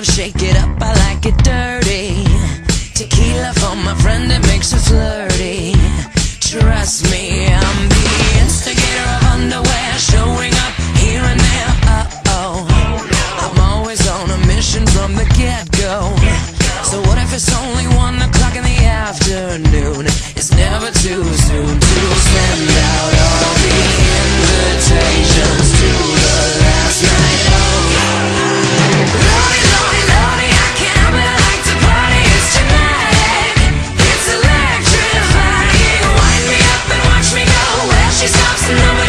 olive, shake it up, I like it dirty. Tequila for my friend, it makes her flirty. Trust me, I'm the instigator of underwear, showing up here and there. Uh oh, I'm always on a mission from the get go. So what if it's only one o'clock in the afternoon? It's never too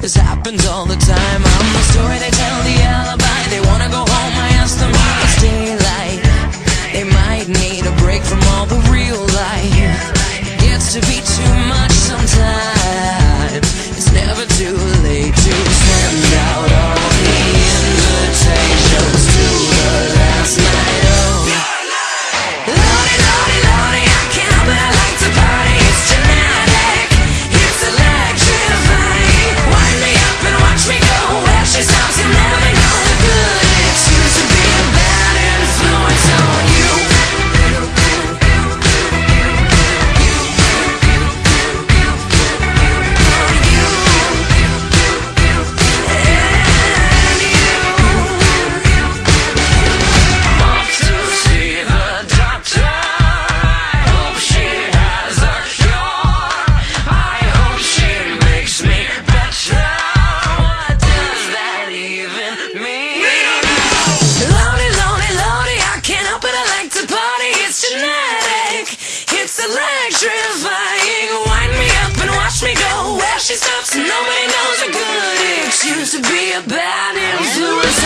This happens all the time. I'm the story that me go where she stops nobody knows a good excuse to be a bad influence.